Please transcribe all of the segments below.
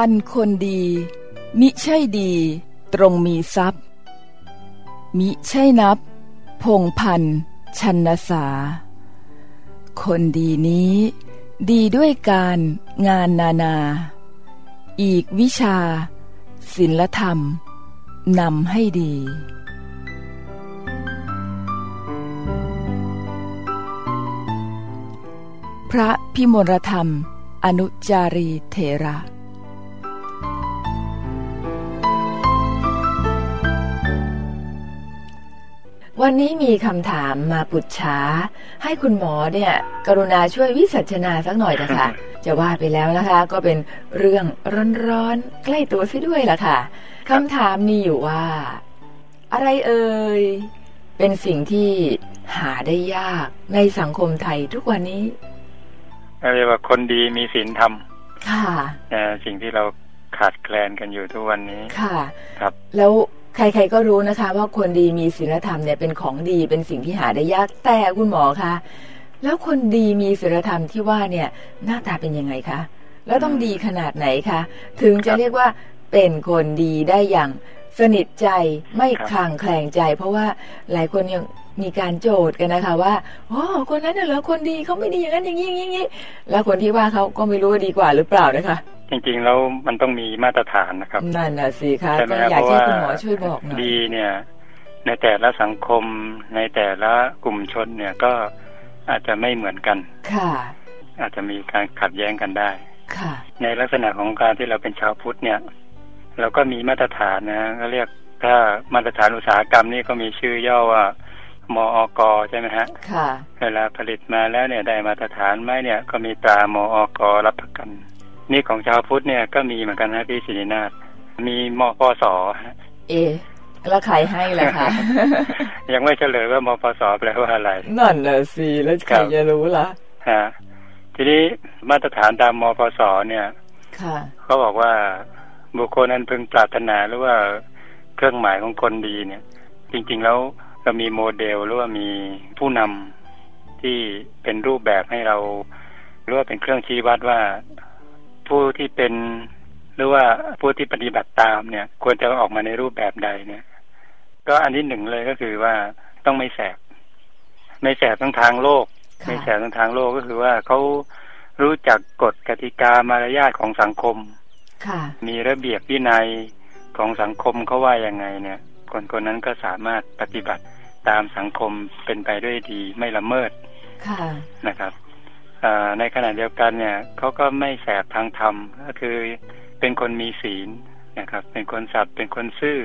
อันคนดี มิใช่ดี ตรงมีทรัพย์ มิใช่นับ พงพันชันสา คนดีนี้ ดีด้วยการงานนานา อีกวิชา ศิลธรรมนำให้ดี พระพิมลธรรม อนุจารีเทระ วันนี้มีคำถามมาปุจฉาให้คุณหมอเนี่ย กรุณาช่วยวิสัชนาสักหน่อยนะคะ จะว่าไปแล้วนะคะ ก็เป็นเรื่องร้อนๆใกล้ตัวซิด้วยล่ะค่ะคำถามมีอยู่ว่า อะไรเอ่ย เป็นสิ่งที่หาได้ยากในสังคมไทยทุกวันนี้เรียกว่าคนดีมีศีลธรรมค่ะนะสิ่งที่เราขาดแคลนกันอยู่ทุกวันนี้ค่ะ ครับ แล้ว ใครๆก็รู้นะคะว่าคนดีมีศีลธรรมเนี่ยเป็นของดีเป็นสิ่งที่หาได้ยากแต่คุณหมอคะแล้วคนดีมีศีลธรรมที่ว่าเนี่ยหน้าตาเป็นยังไงคะแล้วต้องดีขนาดไหนคะถึงจะเรียกว่าเป็นคนดีได้อย่างสนิทใจไม่ครับคลางแคลงใจ เพราะว่าหลายคนยัง มีการโจทย์กันนะคะว่าอ๋อคนนั้นน่ะเหรอคนดีเขาไม่ดีอย่างนั้นอย่างนี้อย่างนี้แล้วคนที่ว่าเขาก็ไม่รู้ว่าดีกว่าหรือเปล่านะคะ จริงๆแล้วมันต้องมีมาตรฐานนะครับนั่นน่ะสิคะใช่ไหมก็ครับอยากให้เพราะว่าคุณหมอช่วยบอกหน่อยดีเนี่ย ในแต่ละสังคมในแต่ละกลุ่มชนเนี่ยก็อาจจะไม่เหมือนกัน ค่ะ อาจจะมีการขัดแย้งกันได้ ค่ะ ในลักษณะของการที่เราเป็นชาวพุทธเนี่ย เราก็มีมาตรฐานนะก็เรียกถ้ามาตรฐานอุตสาหกรรมนี่ก็มีชื่อย่อว่า มอกใช่ไหมฮะ ค่ะเวลาผลิตมาแล้วเนี่ยได้มาตรฐานไหมเนี่ย ก็มีตรามอกรับประกัน นี่ของชาวพุทธเนี่ยก็มีเหมือนกันนะพี่ศิรินาถมีมปสฮะเอะแล้วใครให้ล่ะคะยังไม่เฉลยว่ามปสแปลว่าอะไร นั่นน่ะสิแล้วใครครับจะรู้ล่ะฮะทีนี้มาตรฐานตามมปสเนี่ยค่ะเขาบอกว่าบุคคลนั้นพึงปรารถนาหรือว่าเครื่องหมายของคนดีเนี่ย จริง ๆ แล้ว เรามีโมเดลหรือว่ามีผู้นำที่เป็นรูปแบบให้เราหรือว่าเป็นเครื่องชี้วัดว่าผู้ที่เป็นหรือว่าผู้ที่ปฏิบัติตามเนี่ย ควรจะออกมาในรูปแบบใดเนี่ย ก็อันที่หนึ่งเลยก็คือว่าต้องไม่แสบ ไม่แสบทั้งทางโลกค่ะไม่แสบทั้งทางโลกก็คือว่าเขารู้จักกฎกติกามารยาทของสังคมค่ะมีระเบียบวินัยของสังคมเขาว่ายังไงเนี่ย คนคนนั้นก็สามารถปฏิบัติ ตามสังคมเป็นไปด้วยดีไม่ละเมิดค่ะนะครับอ่าในขณะเดียวกันเนี่ยเขาก็ไม่แสบทางธรรมก็คือเป็นคนมีศีลนะครับ เป็นคนสัตย์เป็นคนซื่อ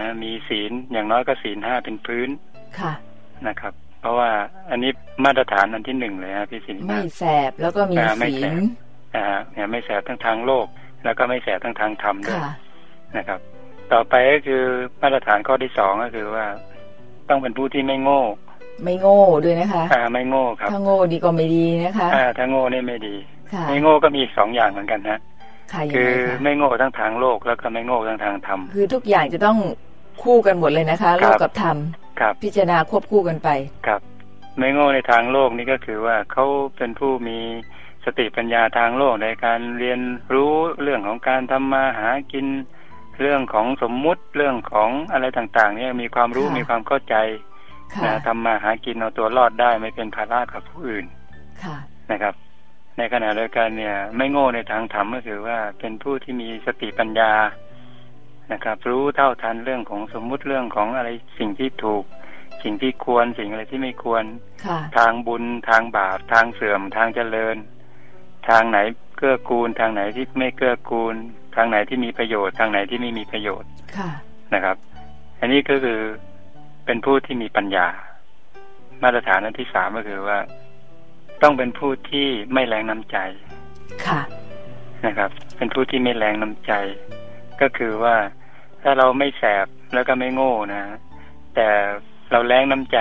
นะมีศีลอย่างน้อยก็ศีลห้าเป็นพื้นค่ะนะครับ เพราะว่าอันนี้มาตรฐานอันที่หนึ่งเลยนะพี่ศิริไม่นาถแสบแล้วก็มีอ่าไม่ศีแสลบอ่าเนี่ยไม่แสบทั้งทางโลก แล้วก็ไม่แสบทั้งทางธรรมด้วยค่ะนะครับ ต่อไปก็คือมาตรฐานข้อที่สองก็คือว่า ต้องเป็นผู้ที่ไม่โง่ ไม่โง่ด้วยนะคะ อ่า ไม่โง่ครับ ถ้าโง่ดีก็ไม่ดีนะคะ อ่า ถ้าโง่นี่ไม่ดีค่ะไม่โง่ก็มีอีกสองอย่างเหมือนกันนะค่ะยังคืไงอคะไม่โง่ทั้งทางโลกแล้วก็ไม่โง่ทั้งทางธรรม คือทุกอย่างจะต้องคู่กันหมดเลยนะคะคโลรับกกับธรรมครับ พิจารณาควบคู่กันไป ครับ ไม่โง่ในทางโลกนี่ก็คือว่าเขาเป็นผู้มีสติปัญญาทางโลกในการเรียนรู้เรื่องของการทำมาหากิน เรื่องของสมมุติเรื่องของอะไรต่าง ๆ เนี่ยมีความรู้ค่ะมีความเข้าใจค่ะนะทำมาหากินเอาตัวรอดได้ไม่เป็นภาระกับผู้อื่นค่ะนะครับ ในขณะเดียวกันเนี่ย ไม่โง่ในทางธรรมก็คือว่าเป็นผู้ที่มีสติปัญญานะครับ รู้เท่าทันเรื่องของสมมุติเรื่องของอะไรสิ่งที่ถูก สิ่งที่ควรสิ่งอะไรที่ไม่ควรค่ะทางบุญทางบาปทางเสื่อมทางเจริญ ทางไหน เกื้อกูลทางไหนที่ไม่เกื้อกูล ทางไหนที่มีประโยชน์ ทางไหนที่ไม่มีประโยชน์ค่ะนะครับ อันนี้ก็คือเป็นผู้ที่มีปัญญา มาตรฐานอันที่สามก็คือว่า ต้องเป็นผู้ที่ไม่แรงน้ำใจ ค่ะนะครับ เป็นผู้ที่ไม่แรงน้ำใจ ก็คือว่าถ้าเราไม่แสบแล้วก็ไม่โง่นะแต่เราแรงน้ำใจ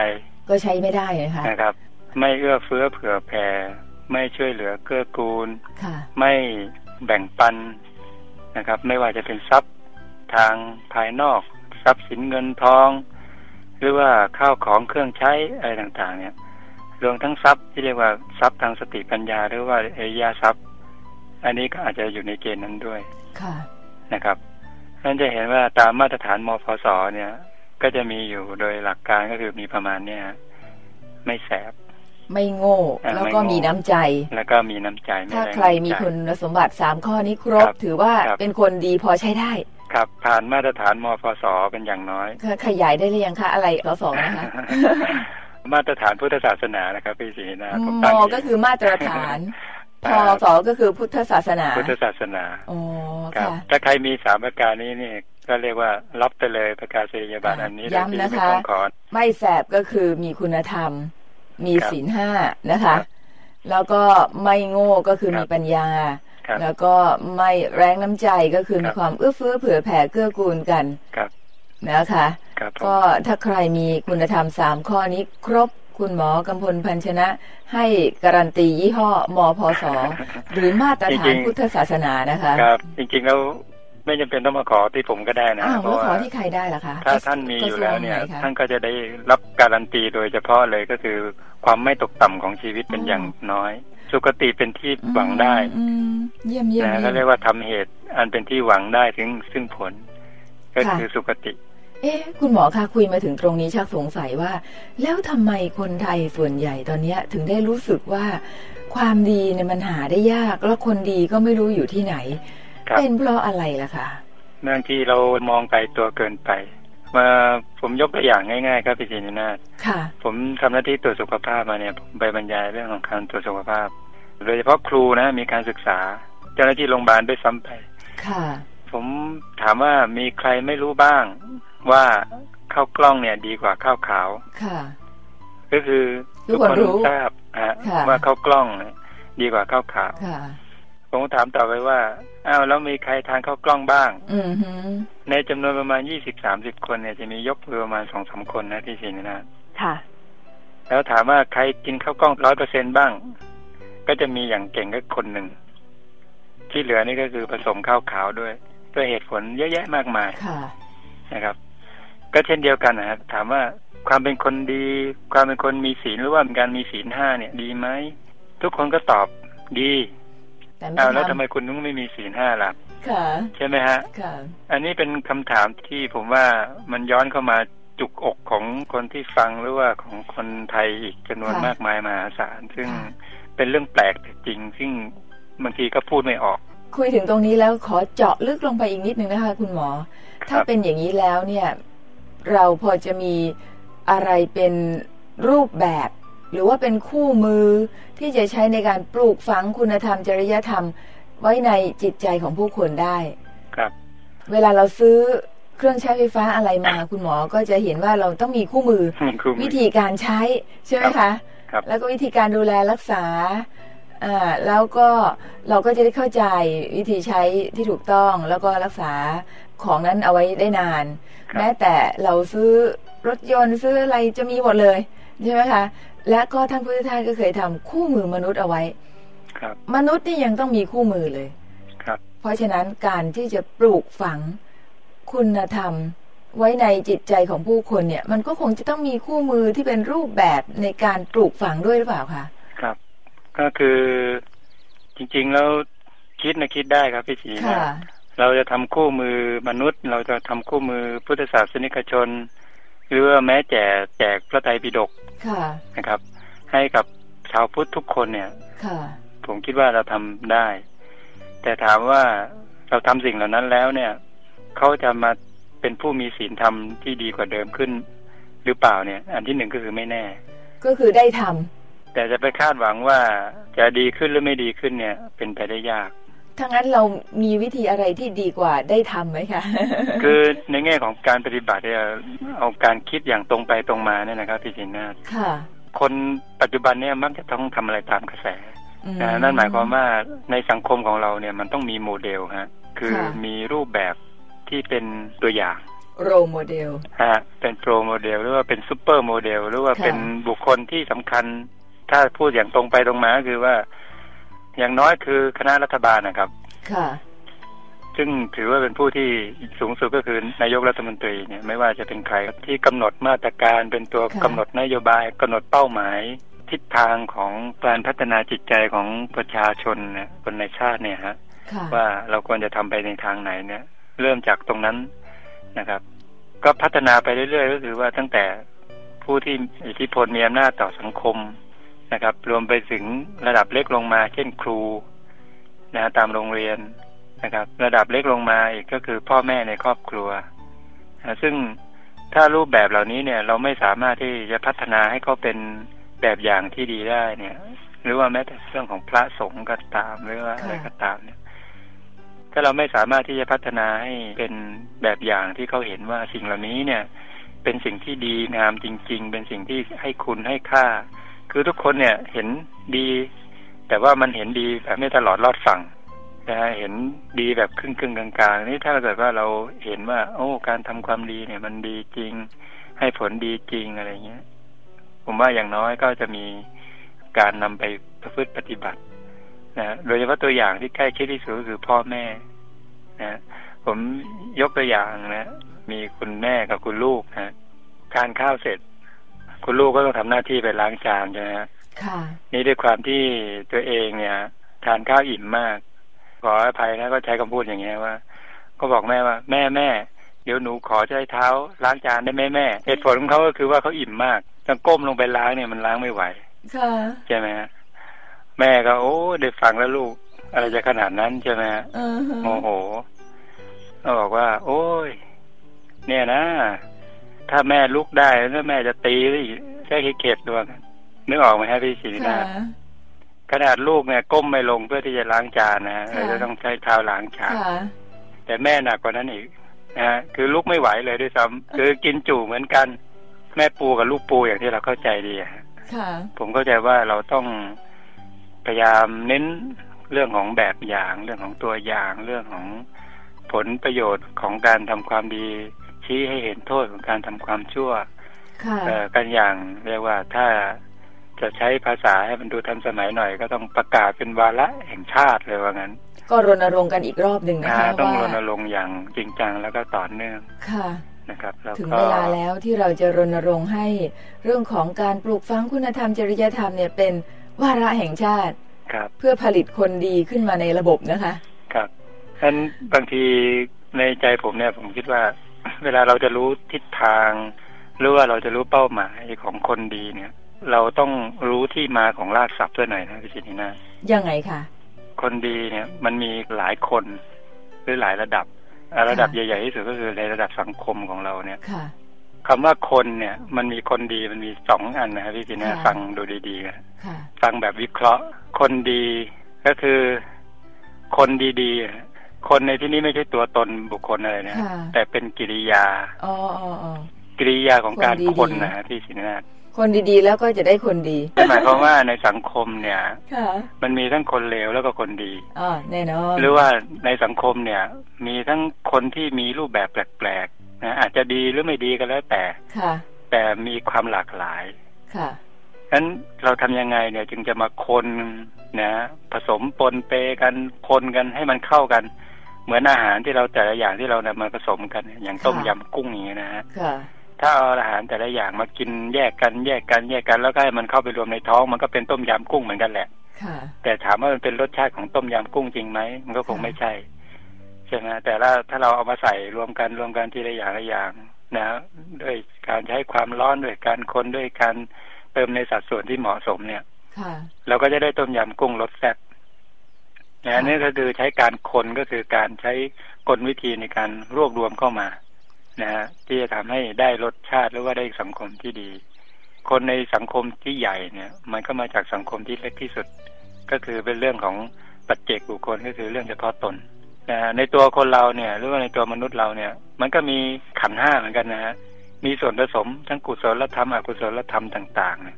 ก็ใช้ไม่ได้นะคะนะครับ ไม่เอื้อเฟื้อเผื่อแผ่ ไม่ช่วยเหลือเกื้อกูลค่ะไม่แบ่งปันนะครับ ไม่ว่าจะเป็นทรัพย์ทางภายนอก ทรัพย์สินเงินทอง หรือว่าข้าวของเครื่องใช้อะไรต่างๆ เนี่ยรวมทั้งทรัพย์ที่เรียกว่าทรัพย์ทางสติปัญญา หรือว่าเอริยทรัพย์ อันนี้ก็อาจจะอยู่ในเกณฑ์นั้นด้วยค่ะนะครับนั่นจะเห็นว่าตามมาตรฐานมฟสเนี่ย ก็จะมีอยู่โดยหลักการก็คือมีประมาณเนี่ยไม่แสบ ไม่โง่อ่าแล้วก็ไม่โง่มีน้ำใจ แล้วก็มีน้ำใจไม่ถ้าแรงใครมีน้ำใจคุณสมบัติสามข้อนี้ครบครับถือว่าครับเป็นคนดีพอใช้ได้ ครับผ่านมาตรฐานมฟสเป็นอย่างน้อยค่ะขยายได้หรือยังคะอะไรสสนะคะมาตรฐานพุทธศาสนานะครับพี่ศรีนะผมมตั้งเงก็คือมาตรฐานพอ่าสก็คือพุทธศาสนา พุทธศาสนาอ๋อครับค่ะถ้าใครมีสามประการนี้นี่ก็เรียกว่ารับไปเลยประกาศนียบัตรอ่าอันนี้ย้ำนะคะโดยที่ไม่ต้องขอไม่แสบก็คือมีคุณธรรม มีครับศีลห้านะคะครับแล้วก็ไม่โง่ก็คือครับมีปัญญาครับแล้วก็ไม่แรงน้ำใจก็คือคมีรับความเอื้อเฟื้อเผื่อแผ่เกื้อกูลกันครับนะคะครับผมก็ถ้าใครมีคุณธรรมสามข้อนี้ครบคุณหมอกำพลพันชนะ ให้การันตียี่ห้อมพศหรือมาตรฐานพุทธศาสนานะคะ ครับ จริงๆแล้ว ไม่จำเป็นต้องมาขอที่ผมก็ได้นะอ้าวเพแล้วราะขอว่าที่ใครได้ล่ะคะถ้าท่านมีอยู่แล้วเนี่ย กระทรวงไหคะ ท่านก็จะได้รับการันตีโดยเฉพาะเลยก็คือความไม่ตกต่ำของชีวิตเป็นอ๋อออย่างน้อย สุคติเป็นที่หวังได้อืมเยี่ยมเยี่ยมนะเยี่ก็ยมเรียกว่าทำเหตุอันเป็นที่หวังได้ถึงซึ่งผล ก็ค่ะคือสุคติ เอ๊ะคุณหมอคะคุยมาถึงตรงนี้ชักสงสัยว่า แล้วทำไมคนไทยส่วนใหญ่ตอนเนี้ยถึงได้รู้สึกว่า ความดีเนี่ยมันหาได้ยาก แล้วคนดีก็ไม่รู้อยู่ที่ไหนครับ เป็นเพราะอะไรล่ะคะบางทีเรามองไกลตัวเกินไป มาผมยกตัวอย่างง่ายๆ ครับพี่ศินินาถค่ะ ผมทำหน้าที่ตรวจสุขภาพมาเนี่ยผมไปบรรยายเรื่องของการตรวจสุขภาพ โดยเฉพาะครูนะ มีการศึกษา เจ้าหน้าที่โรงพยาบาลด้วยซ้ำไป ค่ะ ผมถามว่ามีใครไม่รู้บ้างว่าข้าวกล้องเนี่ยดีกว่าข้าวขาว ค่ะ ก็คือทุกคนรู้ทราบฮะค่ะว่าข้าวกล้องเนี่ยดีกว่าข้าวขาวค่ะ ผมถามต่อไปว่าอ้าวแล้วมีใครทานข้าวกล้องบ้างอืมฮึในจำนวนประมาณยี่สิบสามสิบคนเนี่ยจะมียกมือประมาณสองสามคนนะพี่ศินินาถค่ะ แล้วถามว่าใครกินข้าวกล้องร้อยเปอร์เซ็นบ้าง ก็จะมีอย่างเก่งก็คนหนึ่งที่เหลือนี่ก็คือผสมข้าวขาวด้วยด้วยเหตุผลเยอะแยะมากมายค่ะนะครับ ก็เช่นเดียวกันนะครับถามว่าความเป็นคนดี ความเป็นคนมีศีลหรือว่าการมีศีลห้าเนี่ย ดีไหมทุกคนก็ตอบดี แต่ไม่อ้าวแล้วทำทำไมคุณถึงไม่มีศีลห้าล่ะค่ะใช่ไหมฮะค่ะอันนี้เป็นคำถามที่ผมว่ามันย้อนเข้ามาจุกอกของคนที่ฟังหรือว่าของคนไทยอีกจำนวนค่ะมากมายมหาศาลซึ่งค่ะเป็นเรื่องแปลกแต่จริง ซึ่งบางทีก็พูดไม่ออก คุยถึงตรงนี้แล้วขอเจาะลึกลงไปอีกนิดนึงนะคะ คุณหมอครับถ้าเป็นอย่างนี้แล้วเนี่ย เราพอจะมีอะไรเป็นรูปแบบ หรือว่าเป็นคู่มือที่จะใช้ในการปลูกฝังคุณธรรมจริยธรรม ไว้ในจิตใจของผู้คนได้ครับ เวลาเราซื้อเครื่องใช้ไฟฟ้าอะไรมา คุณหมอก็จะเห็นว่าเราต้องมีคู่มือคือวิธีการใช้ใช่ไหมคะครับแล้วก็วิธีการดูแลรักษาอ่าแล้วก็เราก็จะได้เข้าใจวิธีใช้ที่ถูกต้องแล้วก็รักษาของนั้นเอาไว้ได้นานครับแม้แต่เราซื้อรถยนต์ซื้ออะไรจะมีหมดเลยใช่ไหมคะ และก็ท่านพุทธทาสก็เคยทำคู่มือมนุษย์เอาไว้ ครับ มนุษย์นี่ยังต้องมีคู่มือเลย ครับ เพราะฉะนั้นการที่จะปลูกฝังคุณธรรมไว้ในจิตใจของผู้คนเนี่ย มันก็คงจะต้องมีคู่มือที่เป็นรูปแบบในการปลูกฝังด้วยหรือเปล่าคะ ครับ ก็คือจริง ๆ แล้วคิดนะคิดได้ครับพี่ศรีนะค่ะเราจะทำคู่มือมนุษย์ เราจะทำคู่มือพุทธศาสนิกชน หรือว่าแม้แจกแจกพระไตรปิฎกค่ะนะครับ ให้กับชาวพุทธทุกคนเนี่ยค่ะผมคิดว่าเราทำได้ แต่ถามว่าเราทำสิ่งเหล่านั้นแล้วเนี่ยเขาจะมาเป็นผู้มีศีลธรรมที่ดีกว่าเดิมขึ้น หรือเปล่าเนี่ย อันที่หนึ่งก็คือไม่แน่ ก็คือได้ทำแต่จะไปคาดหวังว่าจะดีขึ้นหรือไม่ดีขึ้นเนี่ย เป็นไปได้ยาก ถ้างั้นเรามีวิธีอะไรที่ดีกว่าได้ทำไหมคะ คือในแง่ของการปฏิบัติเนี่ยเอาการคิดอย่างตรงไปตรงมาเนี่ยนะครับพี่จินนาค่ะ คนปัจจุบันเนี่ยมักจะต้องทำอะไรตามกระแสอืมนะนั่นหมายความว่าในสังคมของเราเนี่ยมันต้องมีโมเดลฮะ คือค่ะมีรูปแบบที่เป็นตัวอย่างโรโมเดลฮะเป็นโปรโมเดลหรือว่าเป็นซูเปอร์โมเดลหรือว่าค่ะเป็นบุคคลที่สำคัญ ถ้าพูดอย่างตรงไปตรงมาก็คือว่า อย่างน้อยคือคณะรัฐบาลนะครับ ค่ะ ซึ่งถือว่าเป็นผู้ที่สูงสุดก็คือนายกรัฐมนตรีเนี่ยไม่ว่าจะเป็นใครที่กำหนดมาตรการเป็นตัวค่ะกำหนดนโยบายกำหนดเป้าหมาย ทิศทางของการพัฒนาจิตใจของประชาชนเนี่ยคนในชาติเนี่ยฮะค่ะว่าเราควรจะทำไปในทางไหนเนี่ย เริ่มจากตรงนั้นนะครับ ก็พัฒนาไปเรื่อยๆ ก็คือว่าตั้งแต่ผู้ที่อิทธิพลมีอำนาจต่อสังคม นะครับ รวมไปถึงระดับเล็กลงมา เช่นครูนะตามโรงเรียนนะครับ ระดับเล็กลงมาอีกก็คือพ่อแม่ในครอบครัวนะซึ่งถ้ารูปแบบเหล่านี้เนี่ย เราไม่สามารถที่จะพัฒนาให้เขาเป็นแบบอย่างที่ดีได้เนี่ย หรือว่าแม้แต่เรื่องของพระสงฆ์ก็ตามหรือว่าอะไรก็ตามเนี่ย ถ้าเราไม่สามารถที่จะพัฒนาให้เป็นแบบอย่างที่เขาเห็นว่าสิ่งเหล่านี้เนี่ย เป็นสิ่งที่ดีงามจริง ๆ เป็นสิ่งที่ให้คุณให้ค่า คือทุกคนเนี่ยเห็นดี แต่ว่ามันเห็นดีแบบไม่ตลอดรอดฝั่งนะฮะเห็นดีแบบครึ่งครึ่งๆกลางๆนี่ถ้าเกิดว่าเราเห็นว่า โอ้ การทำความดีเนี่ย มันดีจริง ให้ผลดีจริงอะไรเงี้ย ผมว่าอย่างน้อยก็จะมีการนำไปประพฤติปฏิบัตินะโดยเฉพาะตัวอย่างที่ใกล้ชิดที่สุดก็คือพ่อแม่นะผมยกตัวอย่างนะ มีคุณแม่กับคุณลูกนะทานข้าวเสร็จ คุณลูกก็ต้องทำหน้าที่ไปล้างจานใช่ไหมฮะค่ะ นี่ด้วยความที่ตัวเองเนี่ย ทานข้าวอิ่มมาก ขออภัยนะก็ใช้คำพูดอย่างเงี้ยว่า ก็บอกแม่ว่า แม่แม่เดี๋ยวหนูขอใช้เท้าล้างจานได้ไหมแม่เหตุผลของเขาก็คือว่าเขาอิ่มมากต้องก้มลงไปล้างเนี่ยมันล้างไม่ไหวค่ะใช่ไหมฮะแม่ก็ โอ้ได้ฟังแล้วลูก อะไรจะขนาดนั้นใช่ไหมฮะเออฮะโมโหก็บอกว่า โอ้ย เนี่ยนะ ถ้าแม่ลุกได้แล้วแม่จะตีแค่เข็ดดวงนึกออกไหมฮะพี่ศรีค่ะนาถขนาดลูกเนี่ยก้มไม่ลงเพื่อที่จะล้างจานนะฮะค่ะเราจะต้องใช้เท้าล้างจานค่ะแต่แม่หนักกว่านั้นอีกนะฮะคือลุกไม่ไหวเลยด้วยซ้ำคือกินจู่เหมือนกัน แม่ปูกับลูกปูอย่างที่เราเข้าใจดีอะฮะค่ะผมเข้าใจว่าเราต้องพยายามเน้นเรื่องของแบบอย่าง เรื่องของตัวอย่าง เรื่องของผลประโยชน์ของการทำความดี ชี้ให้เห็นโทษของการทำความชั่วค่ะเอ่อกันอย่างเรียกว่าถ้าจะใช้ภาษาให้มันดูทันสมัยหน่อย ก็ต้องประกาศเป็นวาระแห่งชาติเลยว่างั้น ก็รณรงค์กันอีกรอบหนึ่งนะอ่าคะต้องรว่าณรงค์อย่างจริงจังแล้วก็ต่อเนื่องค่ะนะครับแล้วถึงก็เวลาแล้วที่เราจะรณรงค์ให้เรื่องของการปลูกฝังคุณธรรมจริยธรรมเนี่ยเป็นวาระแห่งชาติครับเพื่อผลิตคนดีขึ้นมาในระบบนะคะ ครับฉะนั้นบางทีในใจผมเนี่ยผมคิดว่า เวลาเราจะรู้ทิศทาง หรือว่าเราจะรู้เป้าหมายของคนดีเนี่ย เราต้องรู้ที่มาของรากศัพท์ด้วยหน่อยนะพี่ชินีนายังไงคะคนดีเนี่ยมันมีหลายคน หรือหลายระดับอ่าระดับค่ะใหญ่ ๆ ที่สุดก็คือในระดับสังคมของเราเนี่ยค่ะคำว่าคนเนี่ย มันมีคนดีมันมีสองอันนะครับพี่ชินีนาค่ะฟังดูดีๆนะค่ะฟังแบบวิเคราะห์ คนดีก็คือ คนดีๆอะ คนในที่นี้ไม่ใช่ตัวตนบุคคลอะไรนะค่ะแต่เป็นกิริยาอ๋ออ๋ออ๋อกิริยาของการคนดีๆคนนะฮะพี่สินนาถคนดีๆ แล้วก็จะได้คนดีนั่นหมายความว่าในสังคมเนี่ยค่ะมันมีทั้งคนเลวแล้วก็คนดีอ๋อแน่นอนหรือว่าในสังคมเนี่ย มีทั้งคนที่มีรูปแบบแปลกๆนะอาจจะดีหรือไม่ดีก็แล้วแต่ค่ะ แต่มีความหลากหลาย ค่ะฉะนั้นเราทำยังไงเนี่ยจึงจะมาคนนะ ผสมปนเปกันคนกันให้มันเข้ากัน เหมือนอาหารที่เราแต่ละอย่างที่เรานำมาผสมกันอย่างต้มค่ะยำกุ้งอย่างเงี้ยนะฮะค่ะถ้าเอาอาหารแต่ละอย่างมากินแยกกันแยกกันแยกกันแล้วก็ให้มันเข้าไปรวมในท้องมันก็เป็นต้มยำกุ้งเหมือนกันแหละค่ะแต่ถามว่ามันเป็นรสชาติของต้มยำกุ้งจริงไหมมันก็คงค่ะไม่ใช่ใช่ไหมแต่ละถ้าเราเอามาใส่รวมกันรวมกันทีละอย่างละอย่างนะด้วยการใช้ความร้อนด้วยการคนด้วยการเติมในสัดส่วนที่เหมาะสมเนี่ยค่ะเราก็จะได้ต้มยำกุ้งรสแซ่บ นะค่ะนี่ก็คือใช้การคนก็คือการใช้กลวิธีในการรวบรวมเข้ามานะฮะที่จะทำให้ได้รสชาติหรือว่าได้สังคมที่ดี คนในสังคมที่ใหญ่เนี่ย มันก็มาจากสังคมที่เล็กที่สุด ก็คือเป็นเรื่องของปัจเจกบุคคลก็คือเรื่องเฉพาะตนนะฮะในตัวคนเราเนี่ย หรือว่าในตัวมนุษย์เราเนี่ย มันก็มีขันธ์ห้าเหมือนกันนะฮะมีส่วนผสมทั้งกุศลธรรมอกุศลธรรมต่างๆเนี่ย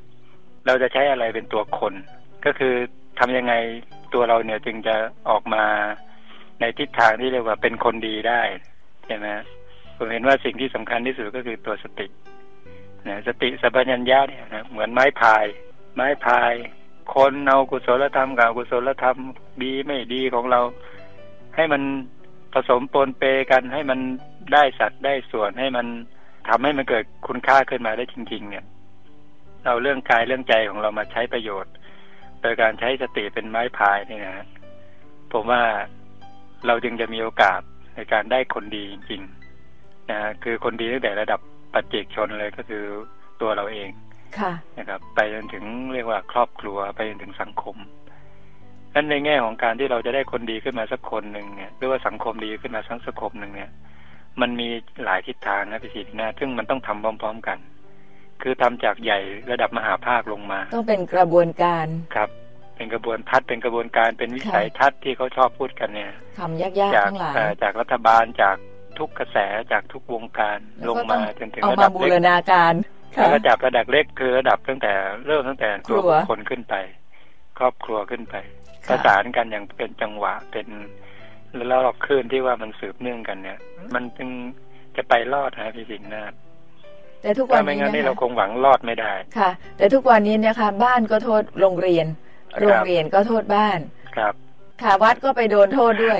เราจะใช้อะไรเป็นตัวคน ก็คือทำยังไง ตัวเราเนี่ยจึงจะออกมาในทิศทางที่เรียกว่าเป็นคนดีได้ใช่ไหมผมเห็นว่าสิ่งที่สำคัญที่สุดก็คือตัวสตินะสติสัพพัญญาเนี่ยนะเหมือนไม้พาย ไม้พาย คนเอากุศลธรรมกับอกุศลธรรมดีไม่ดีของเรา ให้มันผสมปนเปกันให้มันได้สัดได้ส่วนให้มันทำให้มันเกิดคุณค่าขึ้นมาได้จริง ๆ เนี่ย เอาเรื่องกายเรื่องใจของเรามาใช้ประโยชน์ ยการใช้สติเป็นไม้พายนี่นะฮะผมว่าเราจึงจะมีโอกาสในการได้คนดีจริงๆนะคือคนดีตั้งแต่ระดับปัจเจกชนเลยก็คือตัวเราเองค่ะนะครับ ไปจนถึงเรียกว่าครอบครัวไปจนถึงสังคมนั้นในแง่ของการที่เราจะได้คนดีขึ้นมาสักคนหนึ่งเนี่ยหรือว่าสังคมดีขึ้นมาสักสังคมหนึ่งเนี่ย มันมีหลายทิศทางนะพี่ศิรินาซึ่งมันต้องทำพร้อม ๆ กัน คือทำจากใหญ่ระดับมหาภาคลงมา ต้องเป็นกระบวนการครับ เป็นกระบวนทัศน์เป็นกระบวนการเป็นวิสัยทัศน์ที่เขาชอบพูดกันเนี่ยคำยากๆจากทั้งหลายเอ่อจากรัฐบาลจากทุกกระแสจากทุกวงการแล้วลงก็ต้มาองจนถึงเอาระมาดับบูเล็รกณาการค่ะระดับระดับเล็กคือระดับตั้งแต่เริ่มตั้งแต่ตัวครัวบุคคลขึ้นไป ครอบครัวขึ้นไปค่ะประสานกันอย่างเป็นจังหวะเป็นแล้วเราคลื่นที่ว่ามันสืบเนื่องกันเนี่ย มันจึงจะไปรอดนะพี่สิงห์นาถ แต่ทุกวัถ้านไม่นี้งั้นนี่นะเราคะคงหวังรอดไม่ได้ค่ะ แต่ทุกวันนี้นะคะบ้านก็โทษโรงเรียน โรงเรียนก็โทษบ้านครับค่ะวัดก็ไปโดนโทษด้วย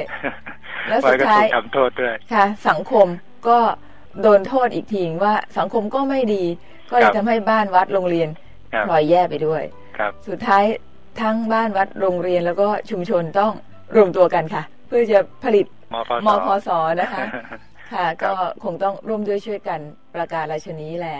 แล้วสุดก็ท้ายถูกทำโทษด้วยค่ะ สังคมก็โดนโทษอีกทีว่าสังคมก็ไม่ดี ก็เลครัยบทำให้บ้านวัดโรงเรียนครับพลอยแย่ไปด้วยครับ สุดท้ายทั้งบ้านวัดโรงเรียนแล้วก็ชุมชนต้องรวมตัวกันค่ะ เพื่อจะผลิตมพมพศนะคะ ค่ะ ก็คงต้องร่วมด้วยช่วยกันประกาศราชนีแหละ